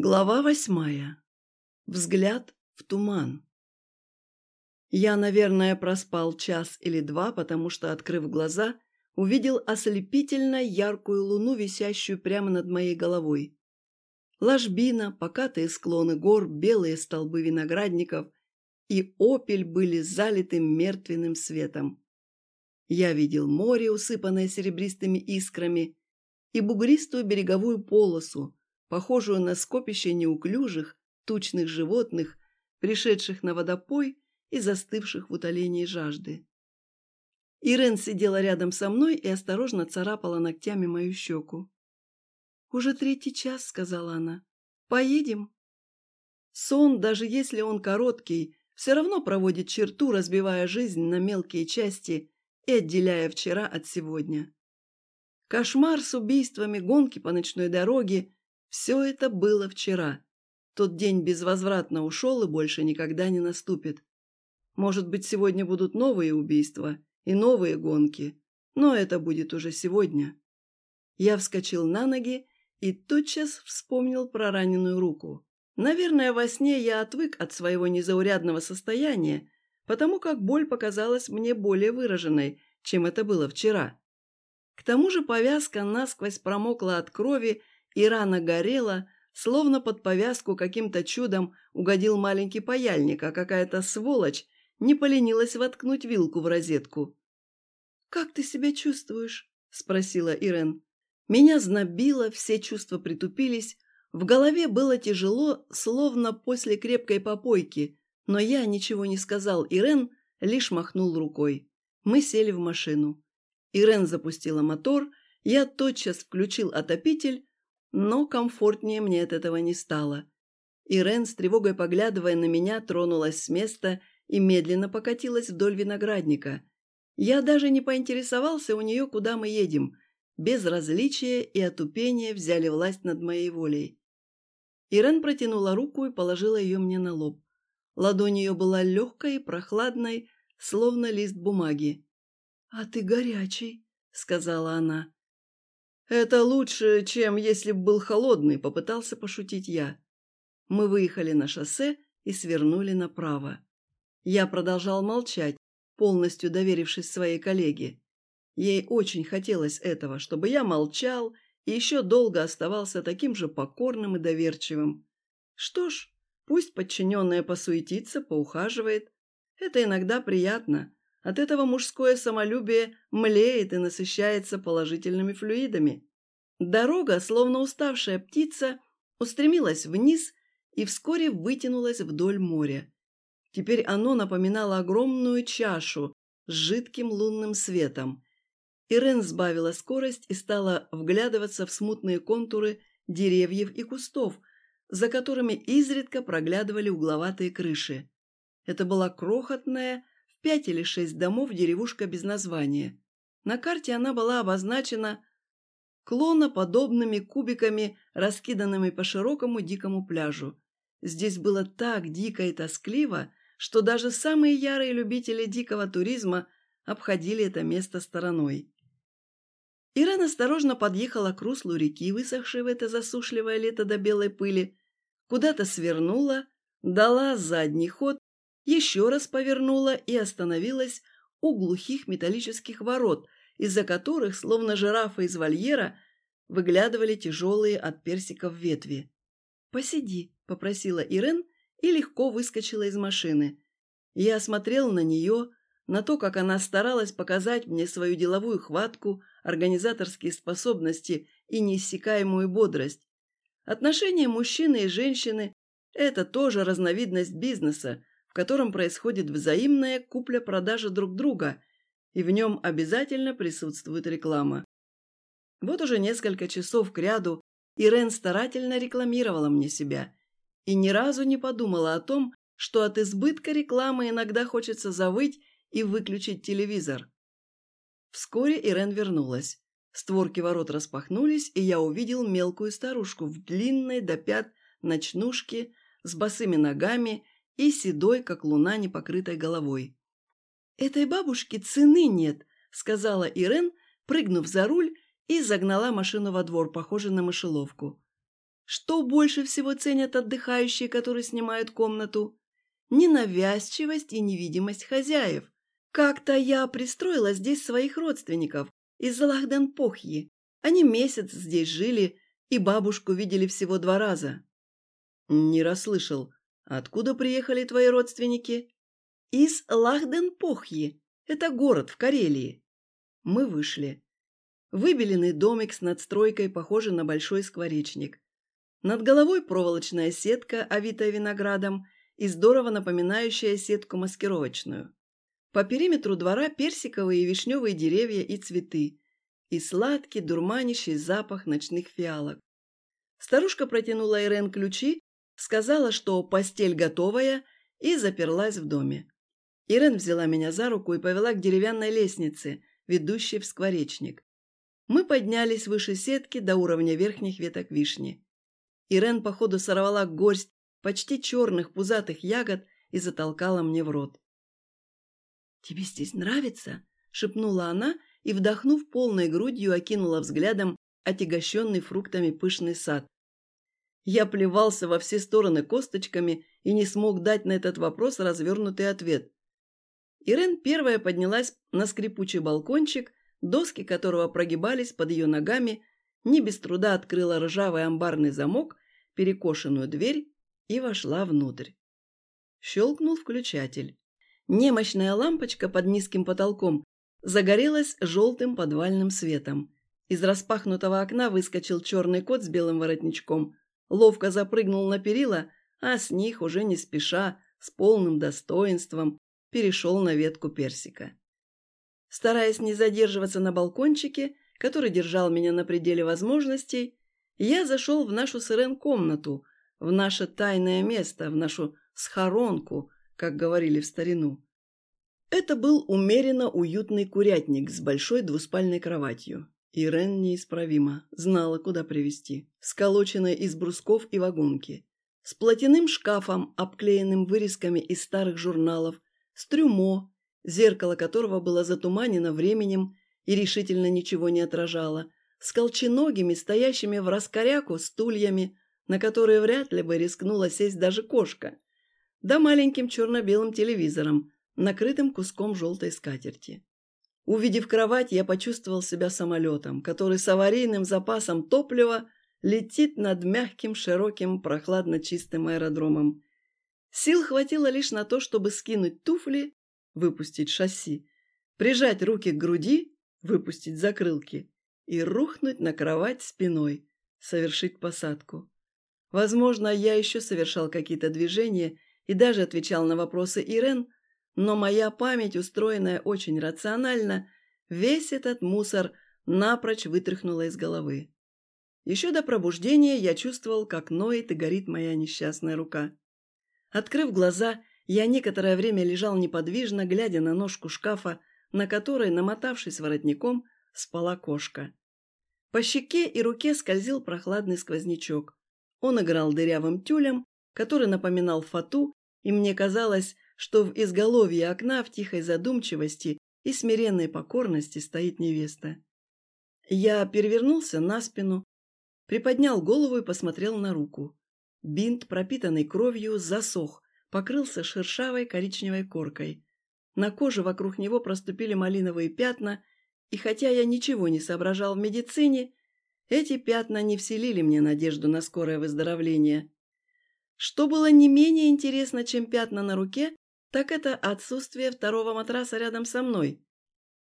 Глава восьмая. Взгляд в туман. Я, наверное, проспал час или два, потому что, открыв глаза, увидел ослепительно яркую луну, висящую прямо над моей головой. Ложбина, покатые склоны гор, белые столбы виноградников и опель были залиты мертвенным светом. Я видел море, усыпанное серебристыми искрами, и бугристую береговую полосу, похожую на скопище неуклюжих, тучных животных, пришедших на водопой и застывших в утолении жажды. Ирен сидела рядом со мной и осторожно царапала ногтями мою щеку. «Уже третий час», — сказала она. «Поедем?» Сон, даже если он короткий, все равно проводит черту, разбивая жизнь на мелкие части и отделяя вчера от сегодня. Кошмар с убийствами, гонки по ночной дороге все это было вчера. Тот день безвозвратно ушел и больше никогда не наступит. Может быть, сегодня будут новые убийства и новые гонки, но это будет уже сегодня. Я вскочил на ноги и тотчас вспомнил про раненую руку. Наверное, во сне я отвык от своего незаурядного состояния, потому как боль показалась мне более выраженной, чем это было вчера. К тому же повязка насквозь промокла от крови и рана горела, словно под повязку каким-то чудом угодил маленький паяльник, а какая-то сволочь не поленилась воткнуть вилку в розетку. «Как ты себя чувствуешь?» – спросила Ирен. Меня знобило, все чувства притупились, в голове было тяжело, словно после крепкой попойки, но я ничего не сказал Ирен, лишь махнул рукой. Мы сели в машину. Ирен запустила мотор, я тотчас включил отопитель, но комфортнее мне от этого не стало. Ирен, с тревогой поглядывая на меня, тронулась с места и медленно покатилась вдоль виноградника. Я даже не поинтересовался у нее, куда мы едем. Безразличие и отупение взяли власть над моей волей. Ирен протянула руку и положила ее мне на лоб. Ладонь ее была легкой прохладной, словно лист бумаги. «А ты горячий», — сказала она. «Это лучше, чем если бы был холодный», — попытался пошутить я. Мы выехали на шоссе и свернули направо. Я продолжал молчать, полностью доверившись своей коллеге. Ей очень хотелось этого, чтобы я молчал и еще долго оставался таким же покорным и доверчивым. Что ж, пусть подчиненная посуетится, поухаживает. Это иногда приятно. От этого мужское самолюбие млеет и насыщается положительными флюидами. Дорога, словно уставшая птица, устремилась вниз и вскоре вытянулась вдоль моря. Теперь оно напоминало огромную чашу с жидким лунным светом. Ирен сбавила скорость и стала вглядываться в смутные контуры деревьев и кустов, за которыми изредка проглядывали угловатые крыши. Это была крохотная, пять или шесть домов деревушка без названия. На карте она была обозначена клоноподобными кубиками, раскиданными по широкому дикому пляжу. Здесь было так дико и тоскливо, что даже самые ярые любители дикого туризма обходили это место стороной. Ирен осторожно подъехала к руслу реки, высохшей в это засушливое лето до белой пыли, куда-то свернула, дала задний ход еще раз повернула и остановилась у глухих металлических ворот, из-за которых, словно жирафы из вольера, выглядывали тяжелые от персиков ветви. «Посиди», — попросила Ирен и легко выскочила из машины. Я смотрел на нее, на то, как она старалась показать мне свою деловую хватку, организаторские способности и неиссякаемую бодрость. Отношения мужчины и женщины – это тоже разновидность бизнеса, котором происходит взаимная купля-продажа друг друга, и в нем обязательно присутствует реклама. Вот уже несколько часов кряду Ирен старательно рекламировала мне себя и ни разу не подумала о том, что от избытка рекламы иногда хочется завыть и выключить телевизор. Вскоре Ирен вернулась. Створки ворот распахнулись, и я увидел мелкую старушку в длинной до пят ночнушке с босыми ногами и седой, как луна, непокрытой головой. «Этой бабушке цены нет», — сказала Ирен, прыгнув за руль и загнала машину во двор, похожий на мышеловку. Что больше всего ценят отдыхающие, которые снимают комнату? Ненавязчивость и невидимость хозяев. Как-то я пристроила здесь своих родственников из Лахден-Похьи. Они месяц здесь жили и бабушку видели всего два раза. Не расслышал. Откуда приехали твои родственники? Из Лахден-Похьи. Это город в Карелии. Мы вышли. Выбеленный домик с надстройкой, похожий на большой скворечник. Над головой проволочная сетка, овитая виноградом, и здорово напоминающая сетку маскировочную. По периметру двора персиковые и вишневые деревья и цветы, и сладкий, дурманящий запах ночных фиалок. Старушка протянула Ирен ключи, сказала, что постель готовая, и заперлась в доме. Ирен взяла меня за руку и повела к деревянной лестнице, ведущей в скворечник. Мы поднялись выше сетки до уровня верхних веток вишни. Ирен, походу, сорвала горсть почти черных пузатых ягод и затолкала мне в рот. «Тебе здесь нравится?» – шепнула она и, вдохнув полной грудью, окинула взглядом отягощенный фруктами пышный сад. Я плевался во все стороны косточками и не смог дать на этот вопрос развернутый ответ. Ирен первая поднялась на скрипучий балкончик, доски которого прогибались под ее ногами, не без труда открыла ржавый амбарный замок, перекошенную дверь и вошла внутрь. Щелкнул включатель. Немощная лампочка под низким потолком загорелась желтым подвальным светом. Из распахнутого окна выскочил черный кот с белым воротничком, ловко запрыгнул на перила, а с них уже не спеша, с полным достоинством, перешел на ветку персика. Стараясь не задерживаться на балкончике, который держал меня на пределе возможностей, я зашел в нашу с комнату, в наше тайное место, в нашу схоронку, как говорили в старину. Это был умеренно уютный курятник с большой двуспальной кроватью. Ирен неисправимо знала, куда привести. Сколоченная из брусков и вагонки. С платяным шкафом, обклеенным вырезками из старых журналов, с трюмо, зеркало которого было затуманено временем и решительно ничего не отражало, с колченогими, стоящими в раскоряку стульями, на которые вряд ли бы рискнула сесть даже кошка, да маленьким черно-белым телевизором, накрытым куском желтой скатерти. Увидев кровать, я почувствовал себя самолетом, который с аварийным запасом топлива летит над мягким, широким, прохладно чистым аэродромом. Сил хватило лишь на то, чтобы скинуть туфли, выпустить шасси, прижать руки к груди, выпустить закрылки и рухнуть на кровать спиной, совершить посадку. Возможно, я еще совершал какие-то движения и даже отвечал на вопросы Ирен, но моя память, устроенная очень рационально, весь этот мусор напрочь вытряхнула из головы. Еще до пробуждения я чувствовал, как ноет и горит моя несчастная рука. Открыв глаза, я некоторое время лежал неподвижно, глядя на ножку шкафа, на которой, намотавшись воротником, спала кошка. По щеке и руке скользил прохладный сквознячок. Он играл дырявым тюлем, который напоминал фату, и мне казалось, что в изголовье окна в тихой задумчивости и смиренной покорности стоит невеста. Я перевернулся на спину, приподнял голову и посмотрел на руку. Бинт, пропитанный кровью, засох, покрылся шершавой коричневой коркой. На коже вокруг него проступили малиновые пятна, и хотя я ничего не соображал в медицине, эти пятна не вселили мне надежду на скорое выздоровление. Что было не менее интересно, чем пятна на руке, так это отсутствие второго матраса рядом со мной.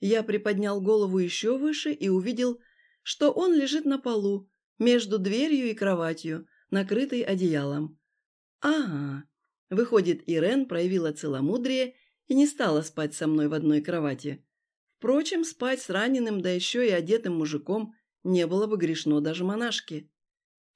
Я приподнял голову еще выше и увидел, что он лежит на полу, между дверью и кроватью, накрытый одеялом. Ага, выходит, Ирен проявила целомудрие и не стала спать со мной в одной кровати. Впрочем, спать с раненым, да еще и одетым мужиком, не было бы грешно даже монашке.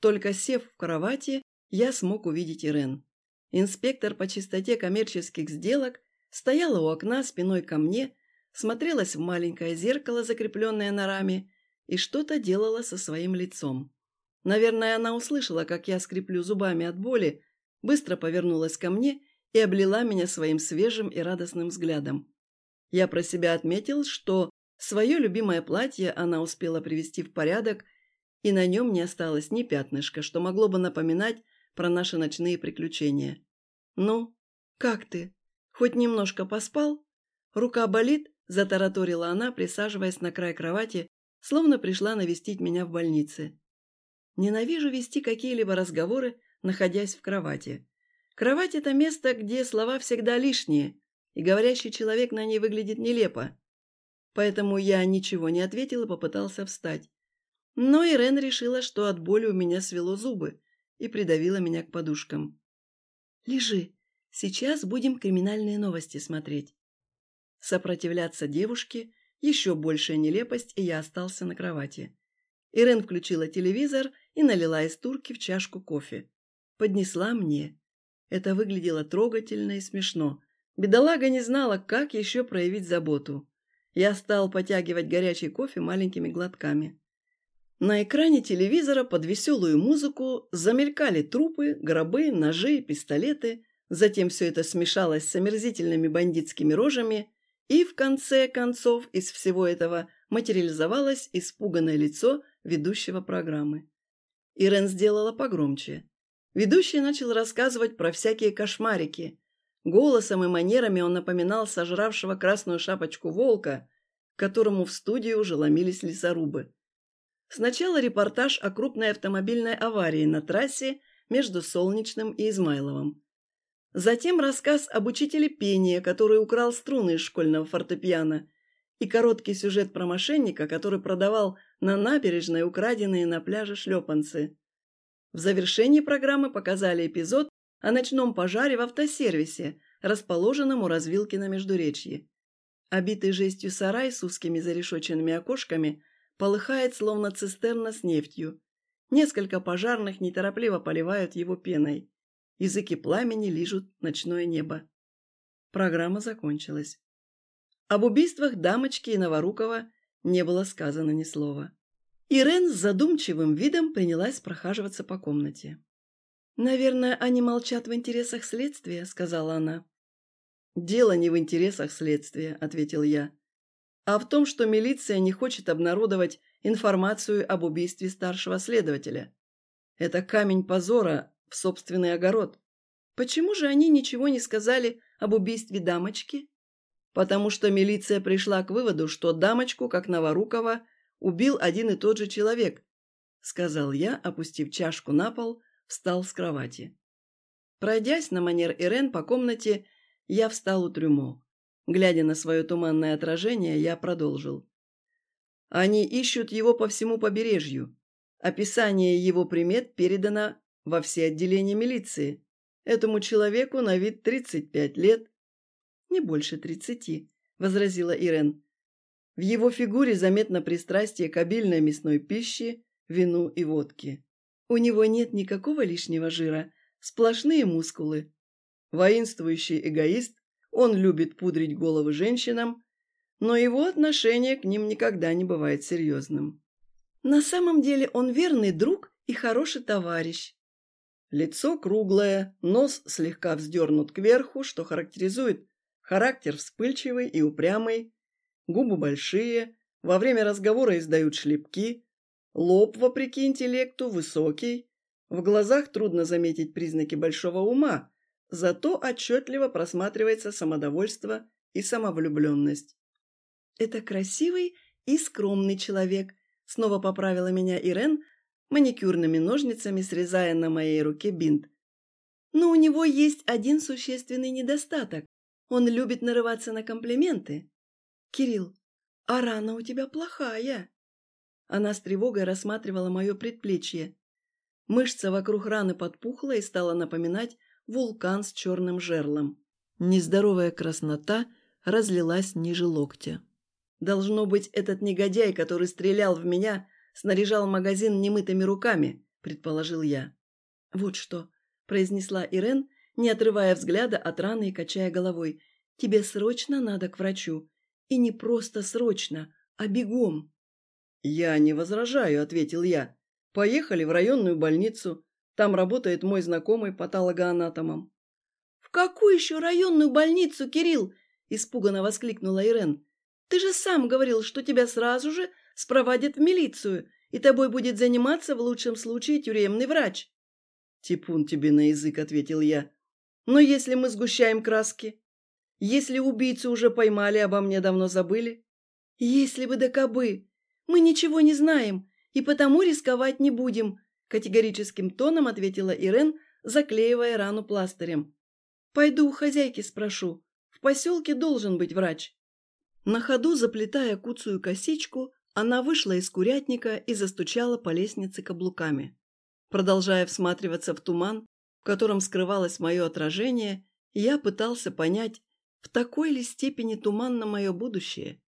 Только сев в кровати, я смог увидеть Ирен. Инспектор по чистоте коммерческих сделок стояла у окна спиной ко мне, смотрелась в маленькое зеркало, закрепленное на раме, и что-то делала со своим лицом. Наверное, она услышала, как я скреплю зубами от боли, быстро повернулась ко мне и облила меня своим свежим и радостным взглядом. Я про себя отметил, что свое любимое платье она успела привести в порядок и на нем не осталось ни пятнышка, что могло бы напоминать про наши ночные приключения. «Ну, как ты? Хоть немножко поспал? Рука болит?» – затараторила она, присаживаясь на край кровати, словно пришла навестить меня в больнице. Ненавижу вести какие-либо разговоры, находясь в кровати. Кровать – это место, где слова всегда лишние, и говорящий человек на ней выглядит нелепо. Поэтому я ничего не ответил и попытался встать. Но Ирен решила, что от боли у меня свело зубы, и придавила меня к подушкам. «Лежи. Сейчас будем криминальные новости смотреть». Сопротивляться девушке – еще большая нелепость, и я остался на кровати. Ирен включила телевизор и налила из турки в чашку кофе. Поднесла мне. Это выглядело трогательно и смешно. Бедолага не знала, как еще проявить заботу. Я стал потягивать горячий кофе маленькими глотками. На экране телевизора под веселую музыку замелькали трупы, гробы, ножи, пистолеты. Затем все это смешалось с омерзительными бандитскими рожами, и в конце концов из всего этого материализовалось испуганное лицо ведущего программы. Ирен сделала погромче. Ведущий начал рассказывать про всякие кошмарики. Голосом и манерами он напоминал сожравшего красную шапочку волка, которому в студию уже ломились лесорубы. Сначала репортаж о крупной автомобильной аварии на трассе между Солнечным и Измайловым. Затем рассказ об учителе пения, который украл струны из школьного фортепиано, и короткий сюжет про мошенника, который продавал на набережной украденные на пляже шлепанцы. В завершении программы показали эпизод о ночном пожаре в автосервисе, расположенном у развилки на Междуречье. Обитый жестью сарай с узкими зарешоченными окошками полыхает, словно цистерна с нефтью. Несколько пожарных неторопливо поливают его пеной. Языки пламени лижут ночное небо. Программа закончилась. Об убийствах дамочки и Новорукова не было сказано ни слова. Ирен с задумчивым видом принялась прохаживаться по комнате. «Наверное, они молчат в интересах следствия», — сказала она. «Дело не в интересах следствия», — ответил я, «а в том, что милиция не хочет обнародовать информацию об убийстве старшего следователя. Это камень позора в собственный огород. Почему же они ничего не сказали об убийстве дамочки?» потому что милиция пришла к выводу, что дамочку, как Новорукова, убил один и тот же человек, сказал я, опустив чашку на пол, встал с кровати. Пройдясь на манер Ирен по комнате, я встал у трюмо. Глядя на свое туманное отражение, я продолжил. Они ищут его по всему побережью. Описание его примет передано во все отделения милиции. Этому человеку на вид 35 лет, «Не больше тридцати», – возразила Ирен. В его фигуре заметно пристрастие к обильной мясной пище, вину и водке. У него нет никакого лишнего жира, сплошные мускулы. Воинствующий эгоист, он любит пудрить головы женщинам, но его отношение к ним никогда не бывает серьезным. На самом деле он верный друг и хороший товарищ. Лицо круглое, нос слегка вздернут кверху, что характеризует Характер вспыльчивый и упрямый, губы большие, во время разговора издают шлепки, лоб, вопреки интеллекту, высокий, в глазах трудно заметить признаки большого ума, зато отчетливо просматривается самодовольство и самовлюбленность. «Это красивый и скромный человек», — снова поправила меня Ирен, маникюрными ножницами срезая на моей руке бинт. «Но у него есть один существенный недостаток. Он любит нарываться на комплименты. Кирилл, а рана у тебя плохая. Она с тревогой рассматривала мое предплечье. Мышца вокруг раны подпухла и стала напоминать вулкан с черным жерлом. Нездоровая краснота разлилась ниже локтя. Должно быть, этот негодяй, который стрелял в меня, снаряжал магазин немытыми руками, предположил я. Вот что, произнесла Ирен не отрывая взгляда от раны и качая головой. «Тебе срочно надо к врачу. И не просто срочно, а бегом». «Я не возражаю», — ответил я. «Поехали в районную больницу. Там работает мой знакомый патологоанатомом». «В какую еще районную больницу, Кирилл?» – испуганно воскликнула Ирен. «Ты же сам говорил, что тебя сразу же спровадят в милицию, и тобой будет заниматься в лучшем случае тюремный врач». «Типун тебе на язык», — ответил я. «Но если мы сгущаем краски? Если убийцу уже поймали, обо мне давно забыли?» «Если бы да кобы! Мы ничего не знаем, и потому рисковать не будем», — категорическим тоном ответила Ирен, заклеивая рану пластырем. «Пойду у хозяйки спрошу. В поселке должен быть врач». На ходу, заплетая куцую косичку, она вышла из курятника и застучала по лестнице каблуками. Продолжая всматриваться в туман, в котором скрывалось мое отражение, я пытался понять, в такой ли степени туманно мое будущее.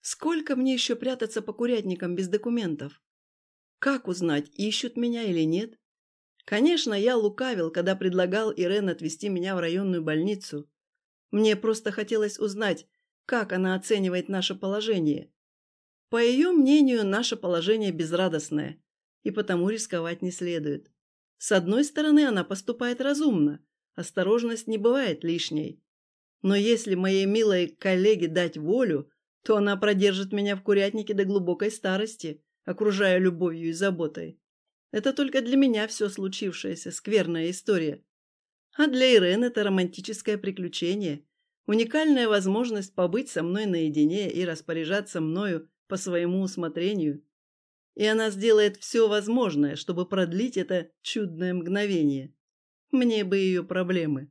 Сколько мне еще прятаться по курятникам без документов? Как узнать, ищут меня или нет? Конечно, я лукавил, когда предлагал Ирен отвезти меня в районную больницу. Мне просто хотелось узнать, как она оценивает наше положение. По ее мнению, наше положение безрадостное, и потому рисковать не следует. С одной стороны, она поступает разумно, осторожность не бывает лишней. Но если моей милой коллеге дать волю, то она продержит меня в курятнике до глубокой старости, окружая любовью и заботой. Это только для меня все случившееся, скверная история. А для Ирен это романтическое приключение, Уникальная возможность побыть со мной наедине и распоряжаться мною по своему усмотрению. И она сделает все возможное, чтобы продлить это чудное мгновение. Мне бы ее проблемы.